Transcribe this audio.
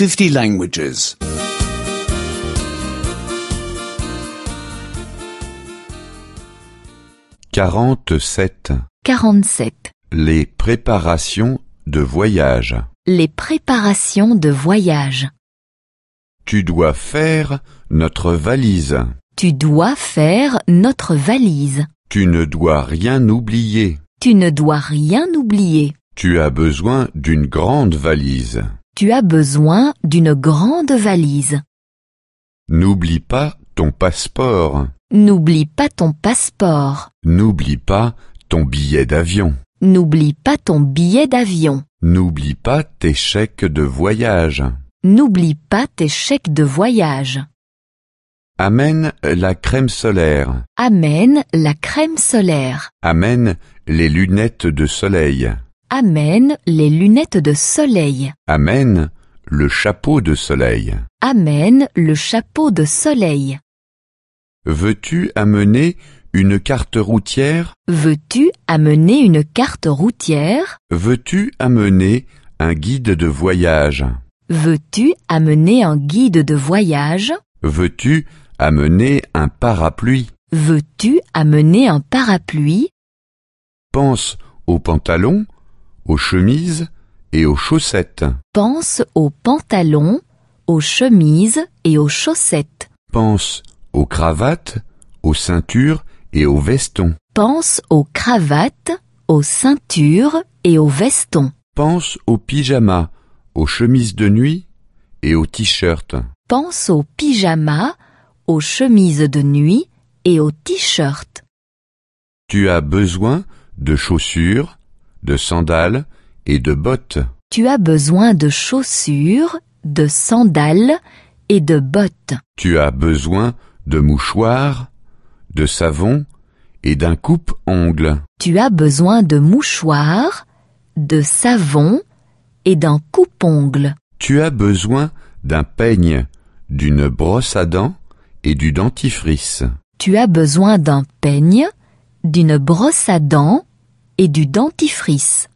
50 languages. 47. 47. Les préparations de voyage. Les préparations de voyage. Tu dois faire notre valise. Tu dois faire notre valise. Tu ne dois rien oublier. Tu ne dois rien oublier. Tu as besoin d'une grande valise. Tu as besoin d'une grande valise. N'oublie pas ton passeport. N'oublie pas ton passeport. N'oublie pas ton billet d'avion. N'oublie pas ton billet d'avion. N'oublie pas tes chèques de voyage. N'oublie pas tes chèques de voyage. Amène la crème solaire. Amène la crème solaire. Amène les lunettes de soleil. Amène les lunettes de soleil. Amène le chapeau de soleil. Amène le chapeau de soleil. Veux-tu amener une carte routière? Veux-tu amener une carte routière? Veux-tu amener un guide de voyage? Veux-tu amener un guide de voyage? Veux-tu amener un parapluie? Veux-tu amener un parapluie? Pense aux pantalons, aux chemises et aux chaussettes. Pense aux pantalons, aux chemises et aux chaussettes. Pense aux cravates, aux ceintures et aux vestons. Pense aux cravates, aux ceintures et aux vestons. Pense aux pyjamas, aux chemises de nuit et aux t-shirts. Pense aux pyjamas, aux chemises de nuit et aux t-shirts. Tu as besoin de chaussures, de sandales et de bottes. Tu as besoin de chaussures, de sandales et de bottes. Tu as besoin de mouchoirs, de savon et d'un coupe-ongles. Tu as besoin de mouchoirs, de savon et d'un coupe-ongles. Tu as besoin d'un peigne, d'une brosse à dents et du dentifrice. Tu as besoin d'un peigne, d'une brosse à dents et du dentifrice.